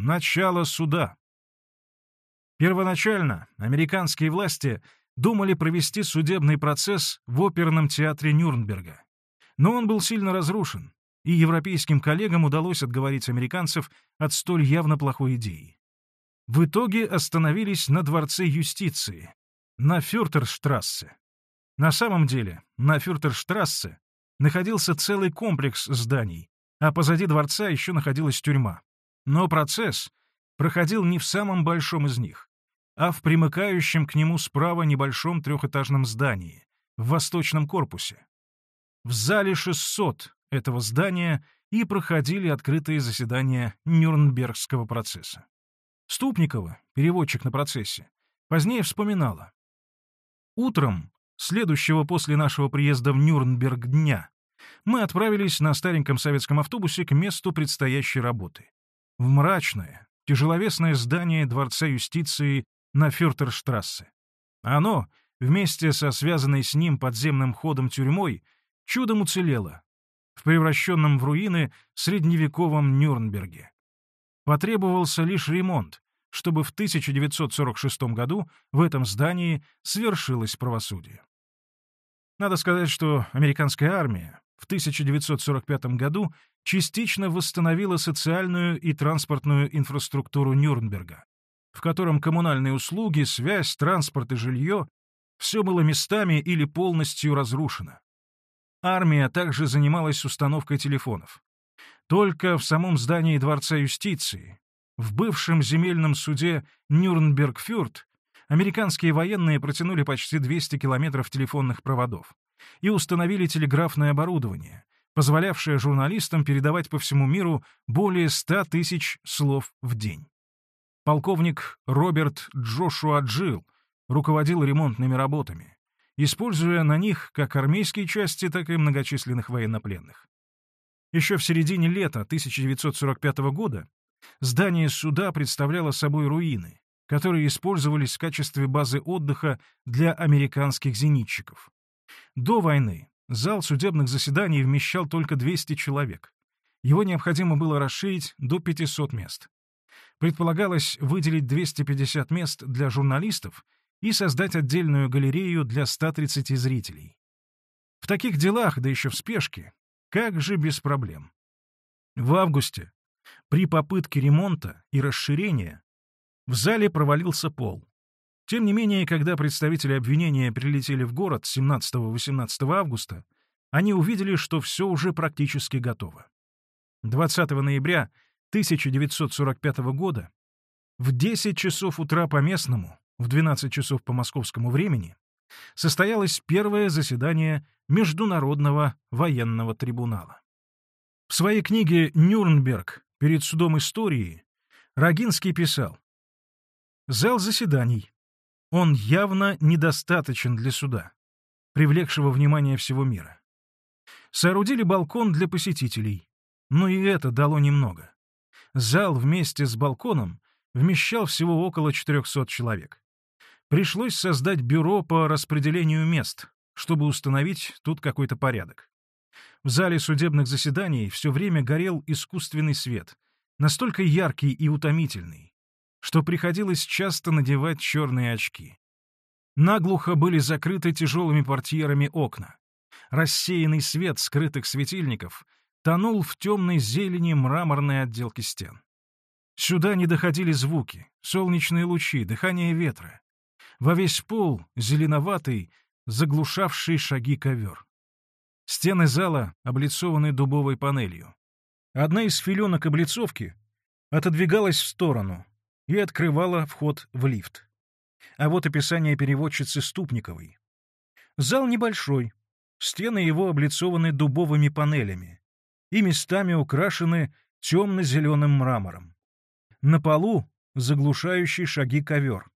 Начало суда. Первоначально американские власти думали провести судебный процесс в оперном театре Нюрнберга. Но он был сильно разрушен, и европейским коллегам удалось отговорить американцев от столь явно плохой идеи. В итоге остановились на Дворце юстиции, на Фюртерштрассе. На самом деле, на Фюртерштрассе находился целый комплекс зданий, а позади дворца еще находилась тюрьма. Но процесс проходил не в самом большом из них, а в примыкающем к нему справа небольшом трехэтажном здании, в восточном корпусе. В зале 600 этого здания и проходили открытые заседания Нюрнбергского процесса. Ступникова, переводчик на процессе, позднее вспоминала. Утром, следующего после нашего приезда в Нюрнберг дня, мы отправились на стареньком советском автобусе к месту предстоящей работы. В мрачное, тяжеловесное здание Дворца юстиции на Фюртерштрассе. Оно, вместе со связанной с ним подземным ходом тюрьмой, чудом уцелело в превращенном в руины средневековом Нюрнберге. Потребовался лишь ремонт, чтобы в 1946 году в этом здании свершилось правосудие. Надо сказать, что американская армия в 1945 году частично восстановила социальную и транспортную инфраструктуру Нюрнберга, в котором коммунальные услуги, связь, транспорт и жилье — все было местами или полностью разрушено. Армия также занималась установкой телефонов. Только в самом здании Дворца юстиции, в бывшем земельном суде Нюрнберг-Фюрт, американские военные протянули почти 200 километров телефонных проводов и установили телеграфное оборудование, позволявшее журналистам передавать по всему миру более 100 тысяч слов в день. Полковник Роберт Джошуа Джилл руководил ремонтными работами, используя на них как армейские части, так и многочисленных военнопленных. Еще в середине лета 1945 года здание суда представляло собой руины, которые использовались в качестве базы отдыха для американских зенитчиков. До войны зал судебных заседаний вмещал только 200 человек. Его необходимо было расширить до 500 мест предполагалось выделить 250 мест для журналистов и создать отдельную галерею для 130 зрителей. В таких делах, да еще в спешке, как же без проблем. В августе, при попытке ремонта и расширения, в зале провалился пол. Тем не менее, когда представители обвинения прилетели в город 17-18 августа, они увидели, что все уже практически готово. 20 ноября 1945 года в 10 часов утра по местному, в 12 часов по московскому времени, состоялось первое заседание Международного военного трибунала. В своей книге «Нюрнберг. Перед судом истории» Рогинский писал «Зал заседаний. Он явно недостаточен для суда, привлекшего внимание всего мира. Соорудили балкон для посетителей, но и это дало немного. Зал вместе с балконом вмещал всего около 400 человек. Пришлось создать бюро по распределению мест, чтобы установить тут какой-то порядок. В зале судебных заседаний все время горел искусственный свет, настолько яркий и утомительный, что приходилось часто надевать черные очки. Наглухо были закрыты тяжелыми портьерами окна. Рассеянный свет скрытых светильников тонул в темной зелени мраморной отделки стен. Сюда не доходили звуки, солнечные лучи, дыхание ветра. Во весь пол зеленоватый, заглушавший шаги ковер. Стены зала облицованы дубовой панелью. Одна из филенок облицовки отодвигалась в сторону и открывала вход в лифт. А вот описание переводчицы Ступниковой. Зал небольшой, стены его облицованы дубовыми панелями, и местами украшены темно-зеленым мрамором. На полу заглушающий шаги ковер.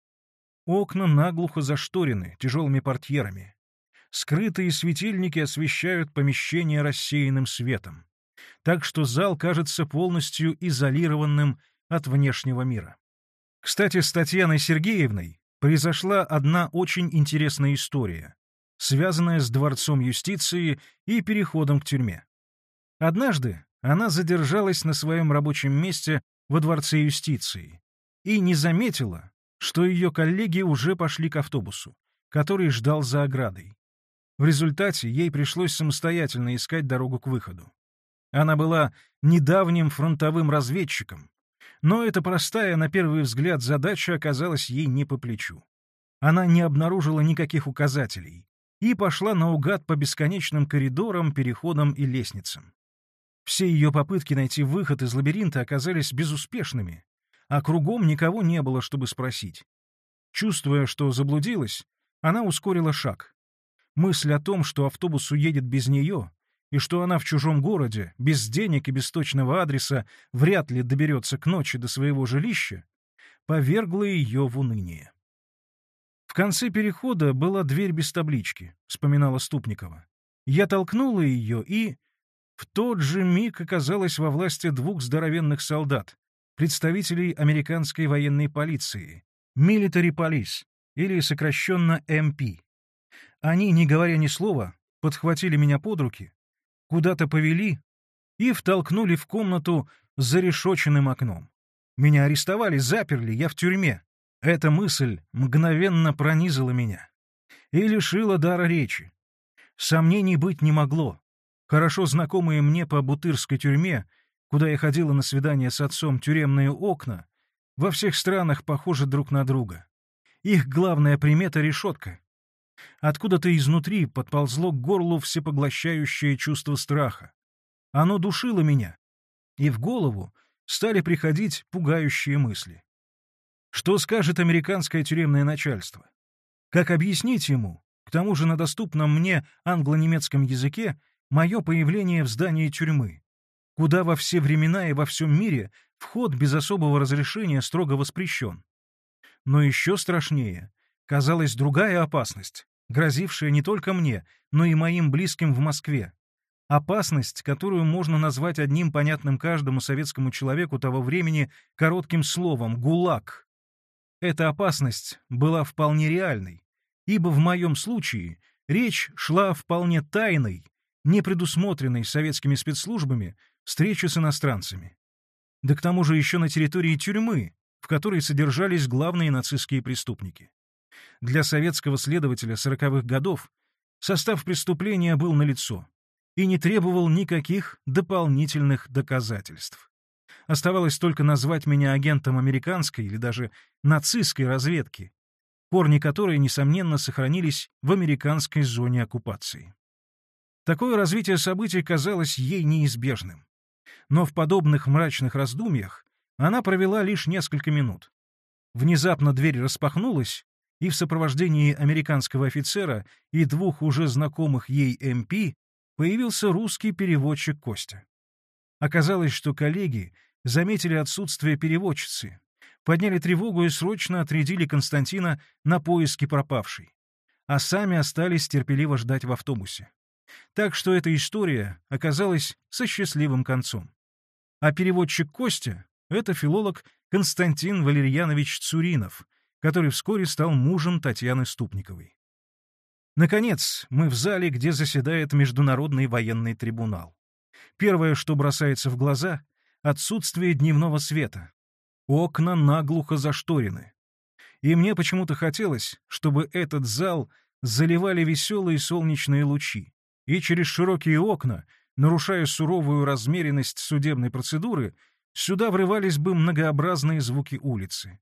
Окна наглухо зашторены тяжелыми портьерами. Скрытые светильники освещают помещение рассеянным светом, так что зал кажется полностью изолированным от внешнего мира. Кстати, с Татьяной Сергеевной произошла одна очень интересная история, связанная с Дворцом юстиции и переходом к тюрьме. Однажды она задержалась на своем рабочем месте во Дворце юстиции и не заметила, что ее коллеги уже пошли к автобусу, который ждал за оградой. В результате ей пришлось самостоятельно искать дорогу к выходу. Она была недавним фронтовым разведчиком, но эта простая, на первый взгляд, задача оказалась ей не по плечу. Она не обнаружила никаких указателей и пошла наугад по бесконечным коридорам, переходам и лестницам. Все ее попытки найти выход из лабиринта оказались безуспешными, а кругом никого не было, чтобы спросить. Чувствуя, что заблудилась, она ускорила шаг. Мысль о том, что автобус уедет без нее, и что она в чужом городе, без денег и без точного адреса, вряд ли доберется к ночи до своего жилища, повергла ее в уныние. В конце перехода была дверь без таблички, вспоминала Ступникова. Я толкнула ее и... В тот же миг оказалась во власти двух здоровенных солдат, представителей американской военной полиции, Military Police, или сокращенно МП. Они, не говоря ни слова, подхватили меня под руки, куда-то повели и втолкнули в комнату с зарешоченным окном. Меня арестовали, заперли, я в тюрьме. Эта мысль мгновенно пронизала меня и лишила дара речи. Сомнений быть не могло. Хорошо знакомые мне по Бутырской тюрьме, куда я ходила на свидание с отцом, тюремные окна, во всех странах похожи друг на друга. Их главная примета — решетка. Откуда-то изнутри подползло к горлу всепоглощающее чувство страха. Оно душило меня, и в голову стали приходить пугающие мысли. Что скажет американское тюремное начальство? Как объяснить ему, к тому же на доступном мне англо-немецком языке, мое появление в здании тюрьмы, куда во все времена и во всем мире вход без особого разрешения строго воспрещен? Но еще страшнее казалась другая опасность, грозившая не только мне, но и моим близким в Москве. Опасность, которую можно назвать одним понятным каждому советскому человеку того времени коротким словом «ГУЛАГ». Эта опасность была вполне реальной, ибо в моем случае речь шла вполне тайной, не предусмотренной советскими спецслужбами встречи с иностранцами. Да к тому же еще на территории тюрьмы, в которой содержались главные нацистские преступники. Для советского следователя сороковых годов состав преступления был налицо и не требовал никаких дополнительных доказательств. Оставалось только назвать меня агентом американской или даже нацистской разведки, корни которой, несомненно, сохранились в американской зоне оккупации. Такое развитие событий казалось ей неизбежным. Но в подобных мрачных раздумьях она провела лишь несколько минут. Внезапно дверь распахнулась, и в сопровождении американского офицера и двух уже знакомых ей МП появился русский переводчик Костя. Оказалось, что коллеги заметили отсутствие переводчицы, подняли тревогу и срочно отрядили Константина на поиски пропавшей, а сами остались терпеливо ждать в автобусе. Так что эта история оказалась со счастливым концом. А переводчик Костя это филолог Константин Валерьянович Цуринов, который вскоре стал мужем Татьяны Ступниковой. Наконец, мы в зале, где заседает Международный военный трибунал. Первое, что бросается в глаза — отсутствие дневного света. Окна наглухо зашторены. И мне почему-то хотелось, чтобы этот зал заливали веселые солнечные лучи, и через широкие окна, нарушая суровую размеренность судебной процедуры, Сюда врывались бы многообразные звуки улицы.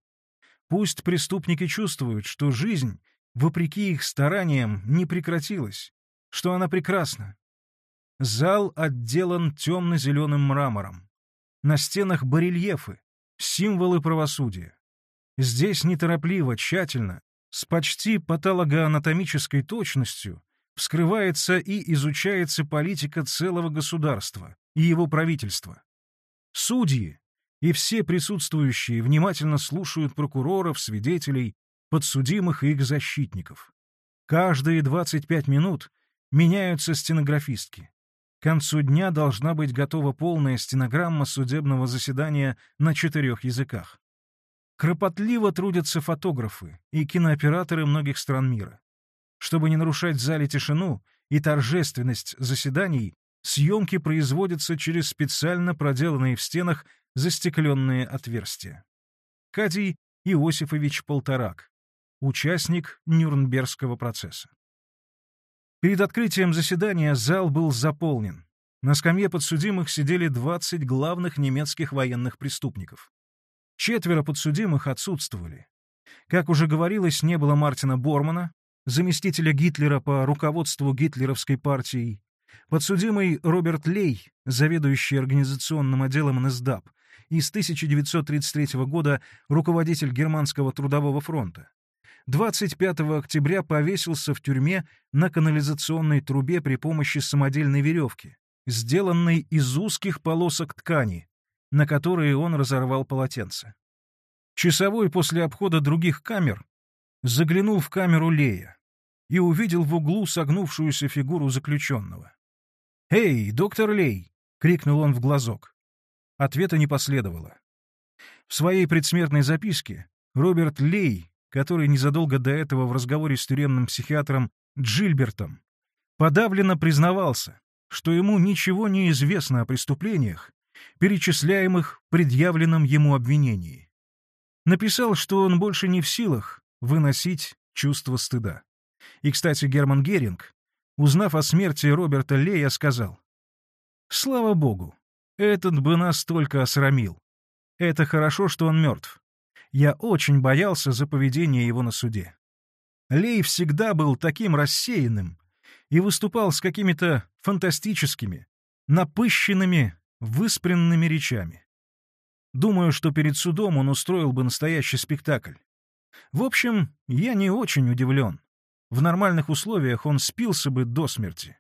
Пусть преступники чувствуют, что жизнь, вопреки их стараниям, не прекратилась, что она прекрасна. Зал отделан темно-зеленым мрамором. На стенах барельефы, символы правосудия. Здесь неторопливо, тщательно, с почти патологоанатомической точностью вскрывается и изучается политика целого государства и его правительства. Судьи и все присутствующие внимательно слушают прокуроров, свидетелей, подсудимых и их защитников. Каждые 25 минут меняются стенографистки. К концу дня должна быть готова полная стенограмма судебного заседания на четырех языках. Кропотливо трудятся фотографы и кинооператоры многих стран мира. Чтобы не нарушать в зале тишину и торжественность заседаний, Съемки производятся через специально проделанные в стенах застекленные отверстия. Кадий Иосифович Полторак, участник Нюрнбергского процесса. Перед открытием заседания зал был заполнен. На скамье подсудимых сидели 20 главных немецких военных преступников. Четверо подсудимых отсутствовали. Как уже говорилось, не было Мартина Бормана, заместителя Гитлера по руководству гитлеровской партией, подсудимый Роберт Лей, заведующий организационным отделом НСДАП, и с 1933 года руководитель Германского трудового фронта. 25 октября повесился в тюрьме на канализационной трубе при помощи самодельной веревки, сделанной из узких полосок ткани, на которые он разорвал полотенце. Часовой после обхода других камер заглянул в камеру Лея и увидел в углу согнувшуюся фигуру заключенного. «Эй, доктор Лей!» — крикнул он в глазок. Ответа не последовало. В своей предсмертной записке Роберт Лей, который незадолго до этого в разговоре с тюремным психиатром Джильбертом подавленно признавался, что ему ничего не известно о преступлениях, перечисляемых в предъявленном ему обвинении. Написал, что он больше не в силах выносить чувство стыда. И, кстати, Герман Геринг, узнав о смерти Роберта Лея, сказал, «Слава богу, этот бы нас только осрамил. Это хорошо, что он мертв. Я очень боялся за поведение его на суде. Лей всегда был таким рассеянным и выступал с какими-то фантастическими, напыщенными, выспренными речами. Думаю, что перед судом он устроил бы настоящий спектакль. В общем, я не очень удивлен. В нормальных условиях он спился бы до смерти.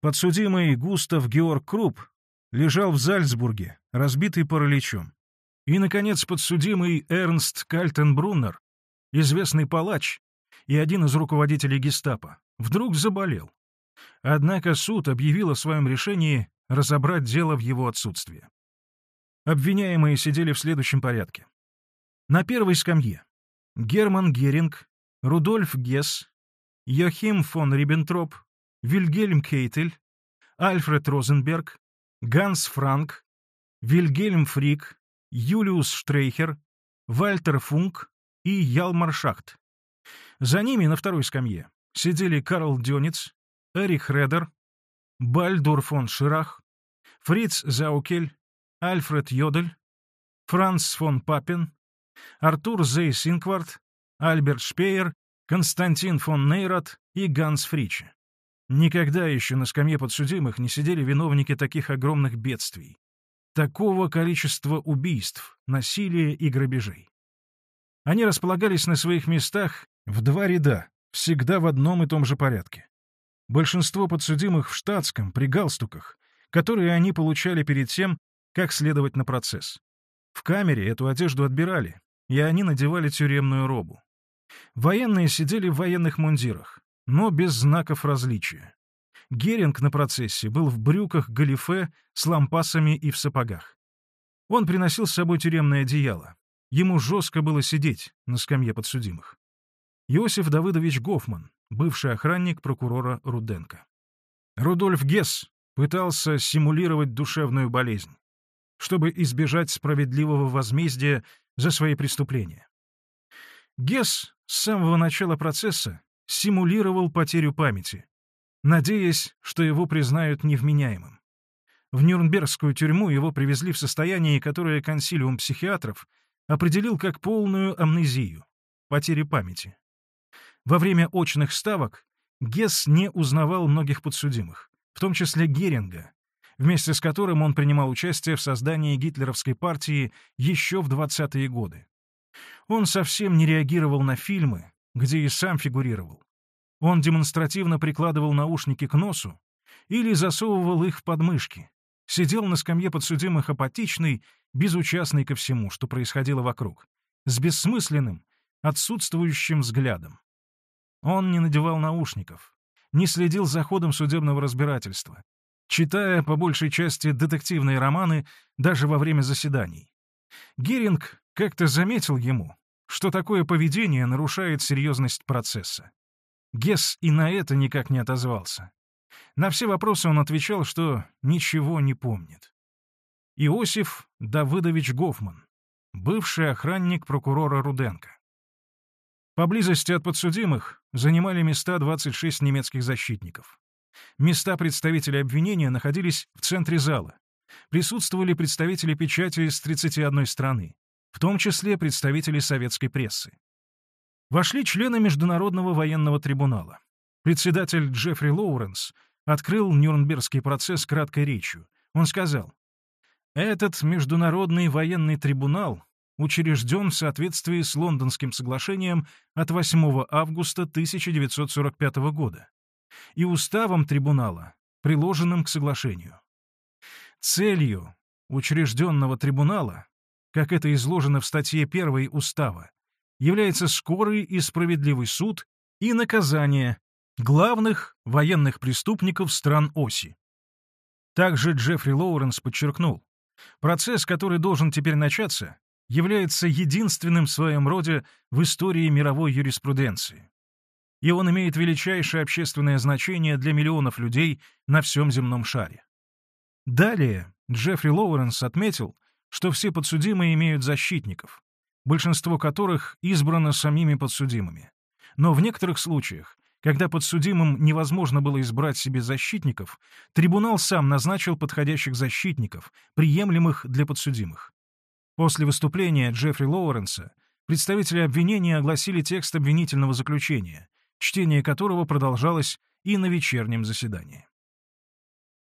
Подсудимый Густав Георг Круп лежал в Зальцбурге, разбитый параличом. И, наконец, подсудимый Эрнст Кальтенбруннер, известный палач и один из руководителей гестапо, вдруг заболел. Однако суд объявил о своем решении разобрать дело в его отсутствие. Обвиняемые сидели в следующем порядке. На первой скамье Герман Геринг, Рудольф Гесс, Йохим фон Риббентроп, Вильгельм Кейтель, Альфред Розенберг, Ганс Франк, Вильгельм Фрик, Юлиус Штрейхер, Вальтер Функ и Ялмар Шахт. За ними на второй скамье сидели Карл Дёниц, Эрих Редер, Бальдур фон Ширах, Фриц Заукель, Альфред Йодель, Франц фон Папен, Артур Зейс Инкварт, Альберт Шпеер, Константин фон Нейрат и Ганс Фриче. Никогда еще на скамье подсудимых не сидели виновники таких огромных бедствий, такого количества убийств, насилия и грабежей. Они располагались на своих местах в два ряда, всегда в одном и том же порядке. Большинство подсудимых в штатском, при галстуках, которые они получали перед тем, как следовать на процесс. В камере эту одежду отбирали, и они надевали тюремную робу. Военные сидели в военных мундирах, но без знаков различия. Геринг на процессе был в брюках галифе с лампасами и в сапогах. Он приносил с собой тюремное одеяло. Ему жестко было сидеть на скамье подсудимых. Иосиф Давыдович Гофман, бывший охранник прокурора Руденко. Рудольф Гесс пытался симулировать душевную болезнь, чтобы избежать справедливого возмездия за свои преступления. Гесс с самого начала процесса симулировал потерю памяти, надеясь, что его признают невменяемым. В Нюрнбергскую тюрьму его привезли в состоянии, которое консилиум психиатров определил как полную амнезию, потери памяти. Во время очных ставок Гесс не узнавал многих подсудимых, в том числе Геринга, вместе с которым он принимал участие в создании гитлеровской партии еще в 20-е годы. Он совсем не реагировал на фильмы, где и сам фигурировал. Он демонстративно прикладывал наушники к носу или засовывал их в подмышки, сидел на скамье подсудимых апатичный, безучастный ко всему, что происходило вокруг, с бессмысленным, отсутствующим взглядом. Он не надевал наушников, не следил за ходом судебного разбирательства, читая по большей части детективные романы даже во время заседаний. Геринг как-то заметил ему, что такое поведение нарушает серьезность процесса. Гесс и на это никак не отозвался. На все вопросы он отвечал, что ничего не помнит. Иосиф Давыдович Гофман, бывший охранник прокурора Руденко. Поблизости от подсудимых занимали места 26 немецких защитников. Места представителей обвинения находились в центре зала. Присутствовали представители печати из 31 страны, в том числе представители советской прессы. Вошли члены Международного военного трибунала. Председатель Джеффри Лоуренс открыл Нюрнбергский процесс краткой речью. Он сказал, «Этот Международный военный трибунал учрежден в соответствии с Лондонским соглашением от 8 августа 1945 года и уставом трибунала, приложенным к соглашению. Целью учрежденного трибунала, как это изложено в статье 1 Устава, является скорый и справедливый суд и наказание главных военных преступников стран оси. Также Джеффри Лоуренс подчеркнул, процесс, который должен теперь начаться, является единственным в своем роде в истории мировой юриспруденции. И он имеет величайшее общественное значение для миллионов людей на всем земном шаре. Далее Джеффри Лоуренс отметил, что все подсудимые имеют защитников, большинство которых избрано самими подсудимыми. Но в некоторых случаях, когда подсудимым невозможно было избрать себе защитников, трибунал сам назначил подходящих защитников, приемлемых для подсудимых. После выступления Джеффри Лоуренса представители обвинения огласили текст обвинительного заключения, чтение которого продолжалось и на вечернем заседании.